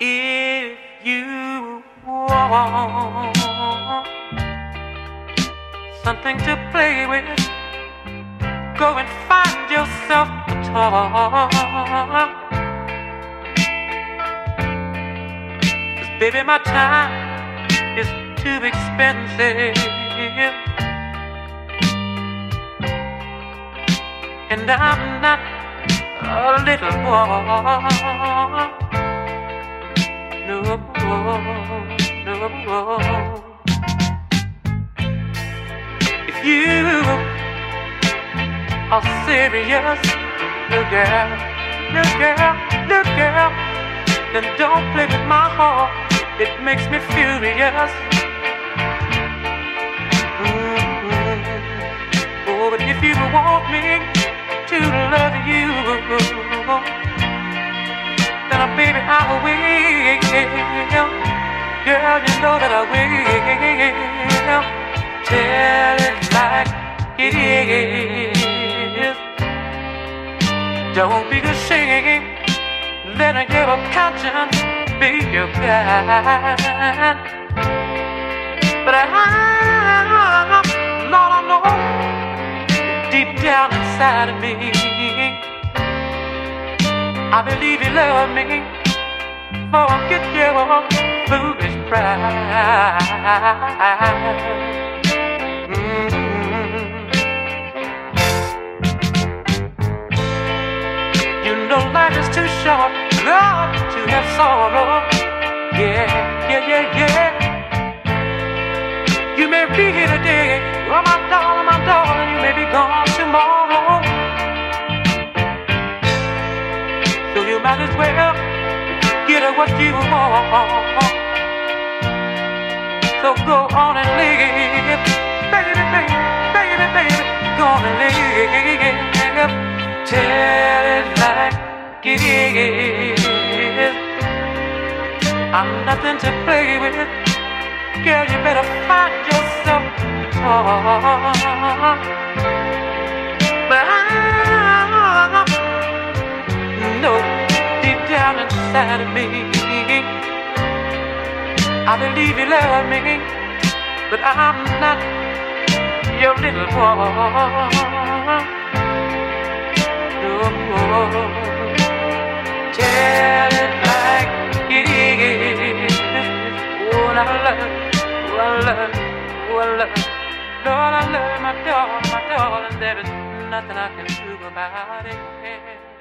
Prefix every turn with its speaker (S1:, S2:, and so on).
S1: If you want something to play with, go and find yourself a toy. Cause baby, my time is too expensive. And I'm not a little boy no, no. If you are serious, look girl, look girl, look girl, then don't play with my heart. It makes me furious. Mm-hmm. Oh, but if you want me to love you Girl, you know that I will. Tell it like it is. Don't be ashamed. Let your conscience be your guide. But I, Lord, I know deep down inside of me. I believe you love me. Forget your foolish pride. Mm-hmm. You know life is too short, Lord, to have sorrow. Yeah, yeah, yeah, yeah. You may be here today, get what you want. So go on and live, baby, baby, baby, baby, go on and live. Tell it like it is. I'm nothing to play with. Girl, you better find yourself a inside of me. I believe you love me, but I'm not your little boy. No, tell it like it is. Oh, I love, oh, I love, oh, I love. Lord, I love my darling, my darling. There is nothing I can do about it.